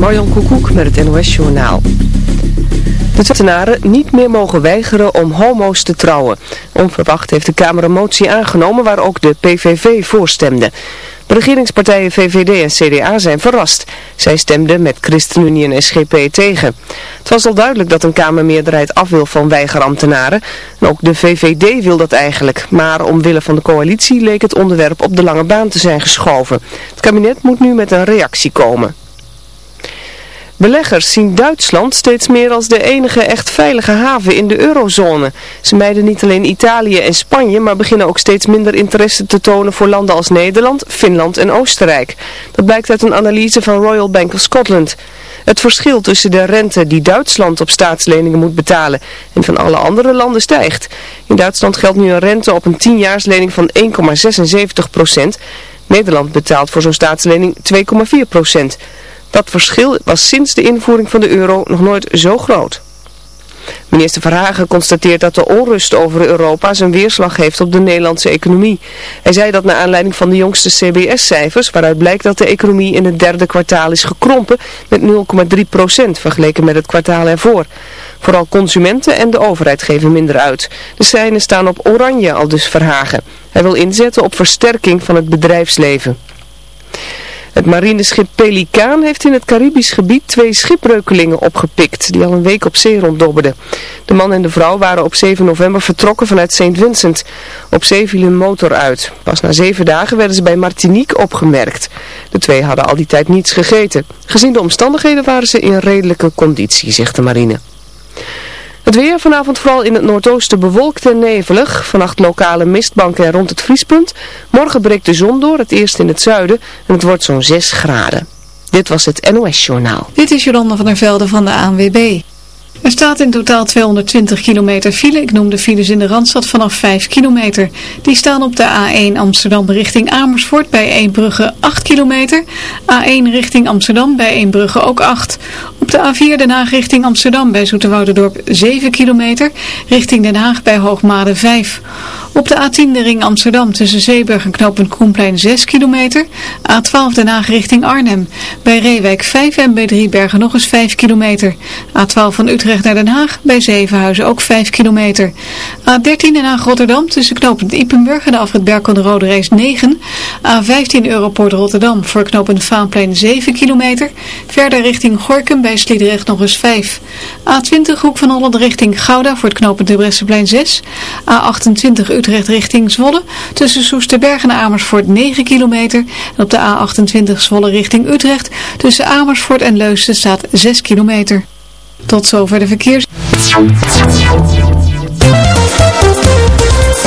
Marjan Koekoek met het NOS Journaal. De Twittenaren niet meer mogen weigeren om homo's te trouwen. Onverwacht heeft de Kamer een motie aangenomen waar ook de PVV voorstemde. De regeringspartijen VVD en CDA zijn verrast. Zij stemden met ChristenUnie en SGP tegen. Het was al duidelijk dat een Kamermeerderheid af wil van weigerambtenaren. En ook de VVD wil dat eigenlijk. Maar omwille van de coalitie leek het onderwerp op de lange baan te zijn geschoven. Het kabinet moet nu met een reactie komen. Beleggers zien Duitsland steeds meer als de enige echt veilige haven in de eurozone. Ze mijden niet alleen Italië en Spanje, maar beginnen ook steeds minder interesse te tonen voor landen als Nederland, Finland en Oostenrijk. Dat blijkt uit een analyse van Royal Bank of Scotland. Het verschil tussen de rente die Duitsland op staatsleningen moet betalen en van alle andere landen stijgt. In Duitsland geldt nu een rente op een 10-jaarslening van 1,76 procent. Nederland betaalt voor zo'n staatslening 2,4 procent. Dat verschil was sinds de invoering van de euro nog nooit zo groot. Minister Verhagen constateert dat de onrust over Europa zijn weerslag heeft op de Nederlandse economie. Hij zei dat naar aanleiding van de jongste CBS-cijfers, waaruit blijkt dat de economie in het derde kwartaal is gekrompen met 0,3 procent vergeleken met het kwartaal ervoor. Vooral consumenten en de overheid geven minder uit. De seinen staan op oranje, al dus Verhagen. Hij wil inzetten op versterking van het bedrijfsleven. Het marineschip Pelikaan heeft in het Caribisch gebied twee schipbreukelingen opgepikt die al een week op zee ronddobberden. De man en de vrouw waren op 7 november vertrokken vanuit St. Vincent. Op zee viel hun motor uit. Pas na zeven dagen werden ze bij Martinique opgemerkt. De twee hadden al die tijd niets gegeten. Gezien de omstandigheden waren ze in redelijke conditie, zegt de marine. Het weer vanavond vooral in het noordoosten bewolkt en nevelig. Vannacht lokale mistbanken rond het vriespunt. Morgen breekt de zon door, het eerst in het zuiden. En het wordt zo'n 6 graden. Dit was het NOS Journaal. Dit is Jolanda van der Velde van de ANWB. Er staat in totaal 220 kilometer file. Ik noem de files in de Randstad vanaf 5 kilometer. Die staan op de A1 Amsterdam richting Amersfoort bij Eembrugge 8 kilometer. A1 richting Amsterdam bij Eembrugge ook 8. Op de A4 Den Haag richting Amsterdam bij Zoeterwouderdorp 7 kilometer. Richting Den Haag bij Hoogmade 5. Op de A10 de ring Amsterdam tussen Zeeburg en knooppunt Koenplein 6 kilometer. A12 Den Haag richting Arnhem. Bij Reewijk 5 en bij Driebergen nog eens 5 kilometer. A12 van Utrecht naar Den Haag. Bij Zevenhuizen ook 5 kilometer. A13 Den Haag Rotterdam tussen knooppunt Ippenburg en de afrit Berkel de Rode Reis 9. A15 Europoort Rotterdam voor knooppunt Vaanplein 7 kilometer. Verder richting Gorkum bij Sliedrecht nog eens 5. A20 Hoek van Holland richting Gouda voor het knooppunt de Bresseplein 6. A28 Utrecht richting Zwolle. Tussen Soesterberg en Amersfoort 9 kilometer. En op de A28 Zwolle richting Utrecht. Tussen Amersfoort en Leusden staat 6 kilometer. Tot zover de verkeers.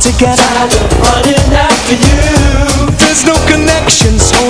together. Tired of running after you. There's no connections. so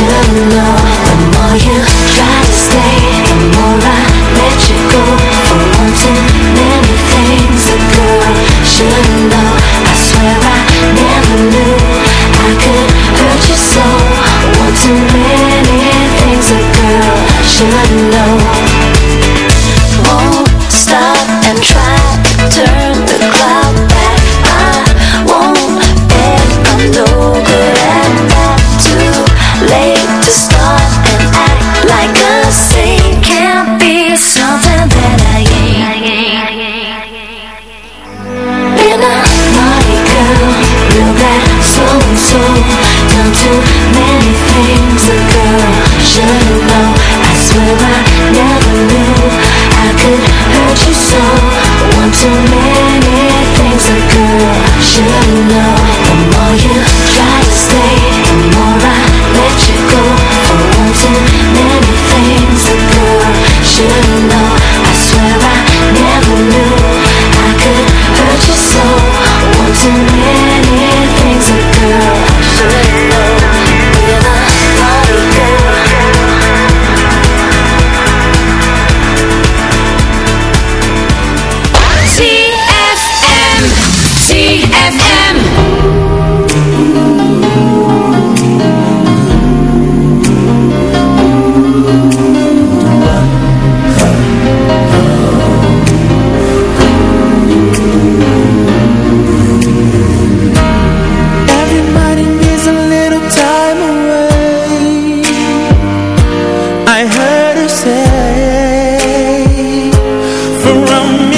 you around me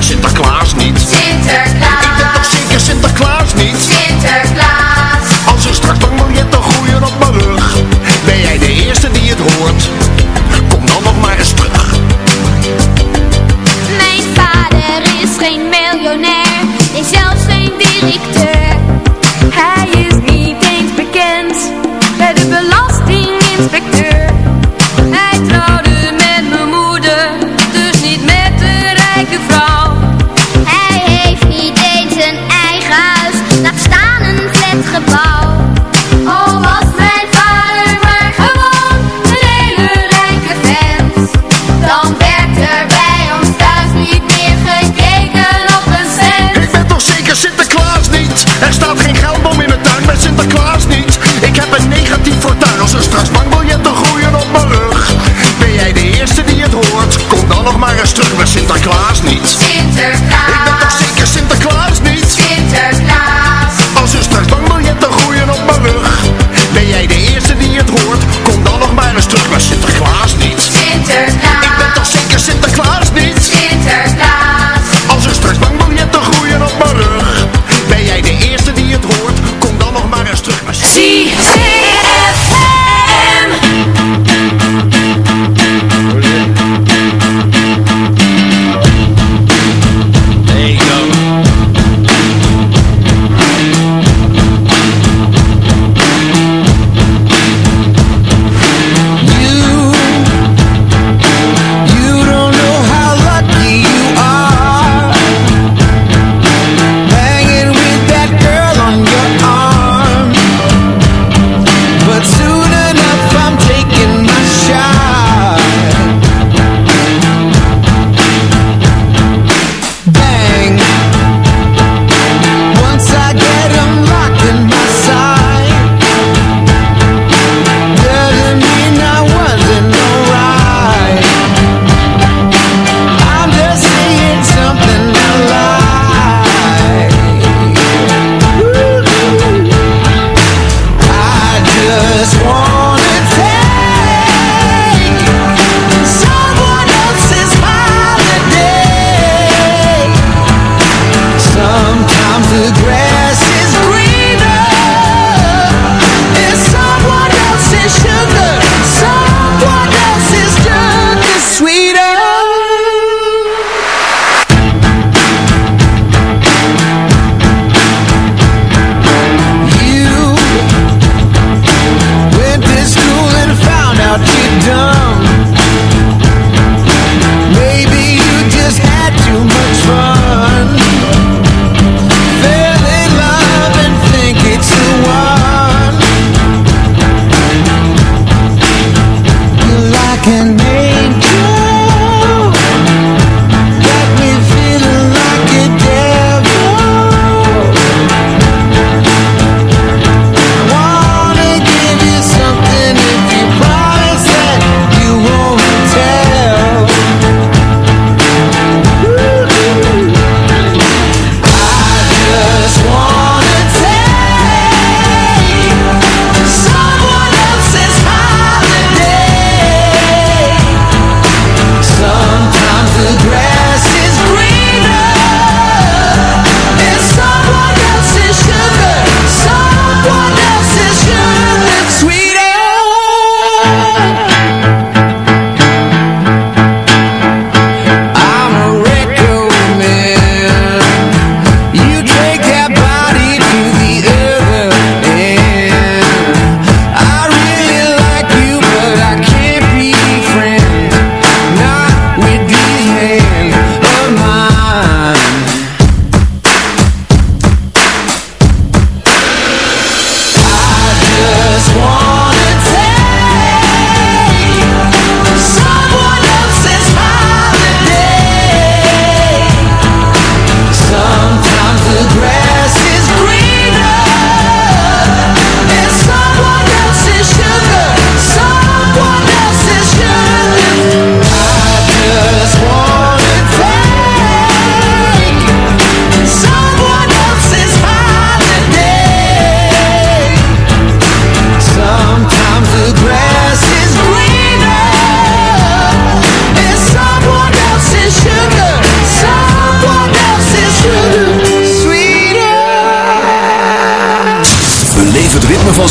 Sinterklaas niet.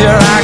your eyes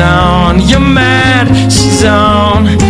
on. Your mind, she's on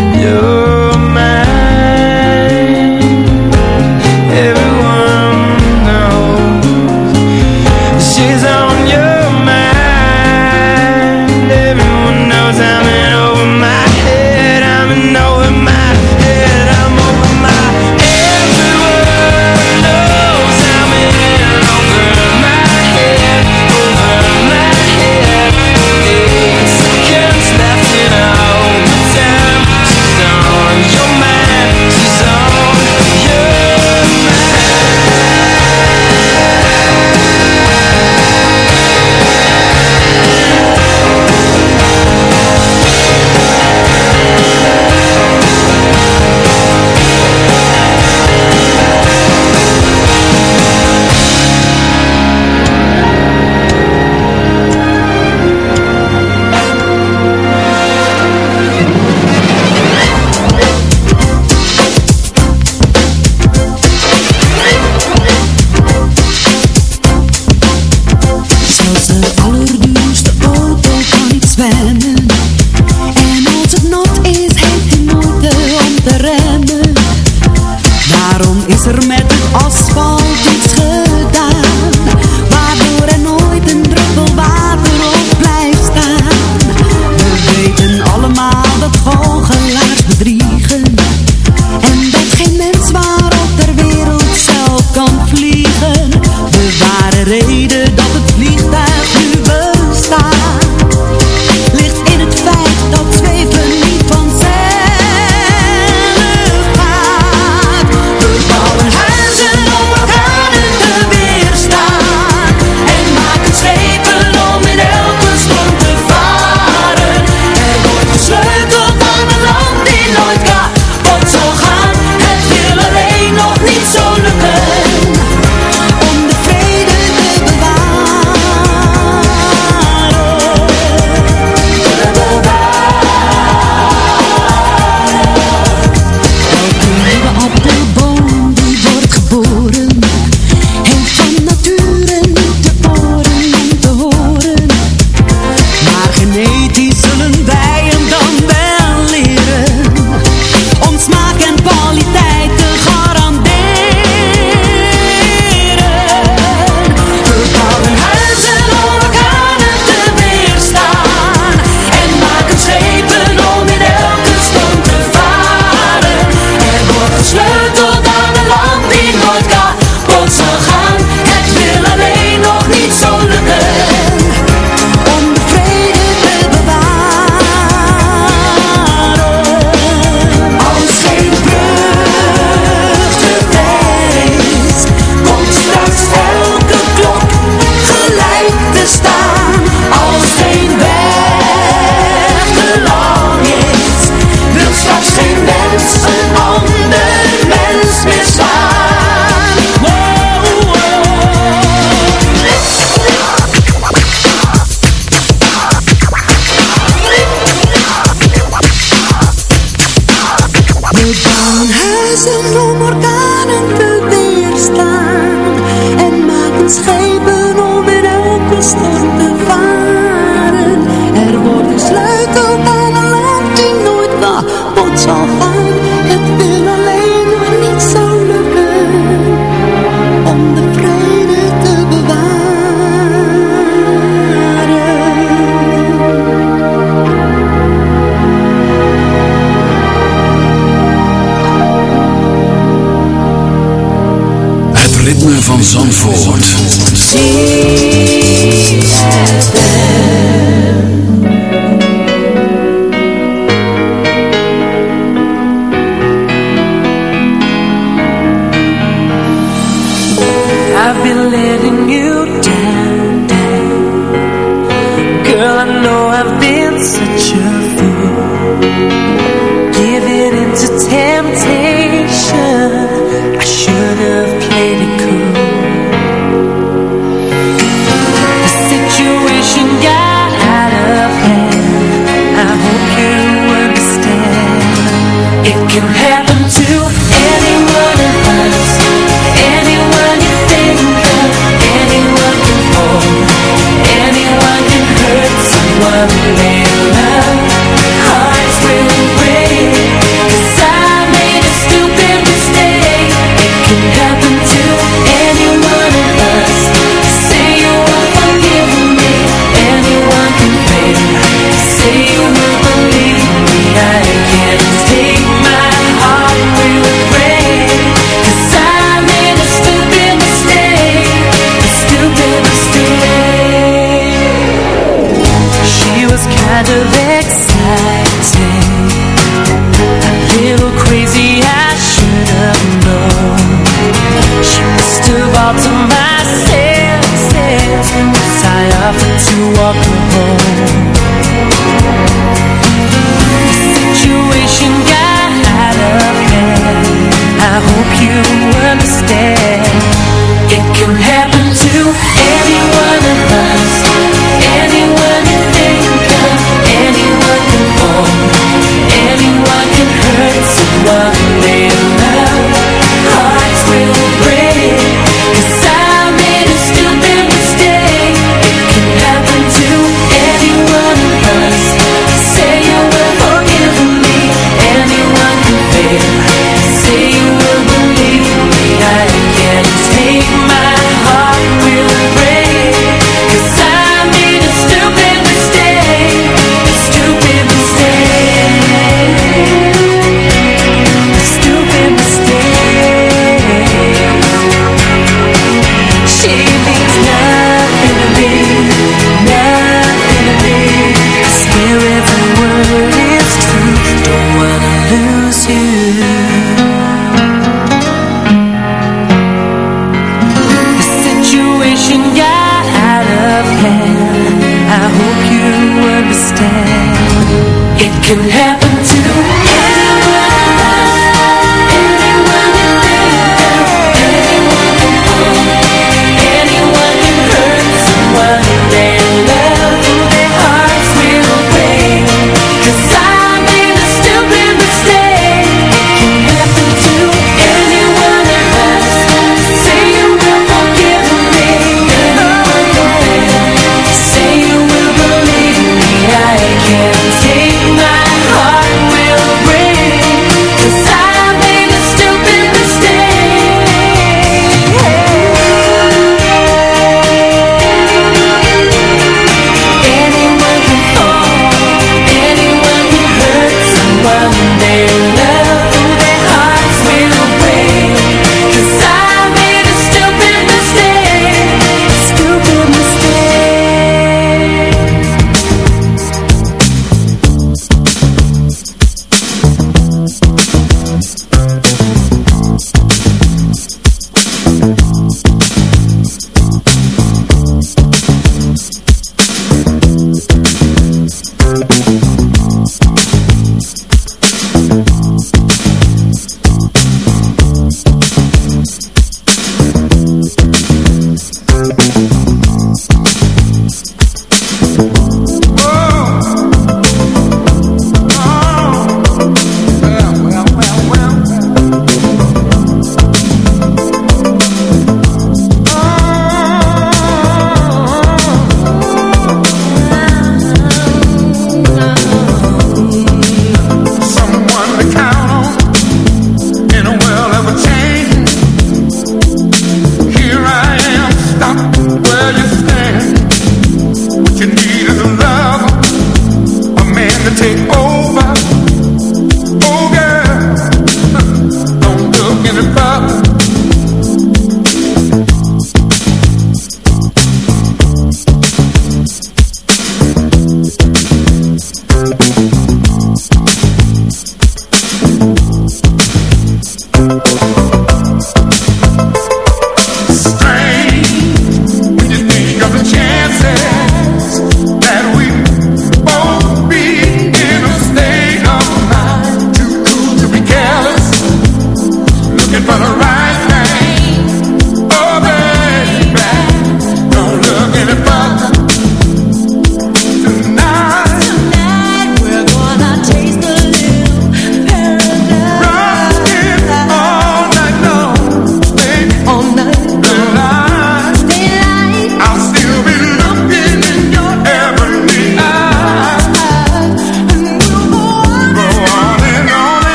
Zandvoort.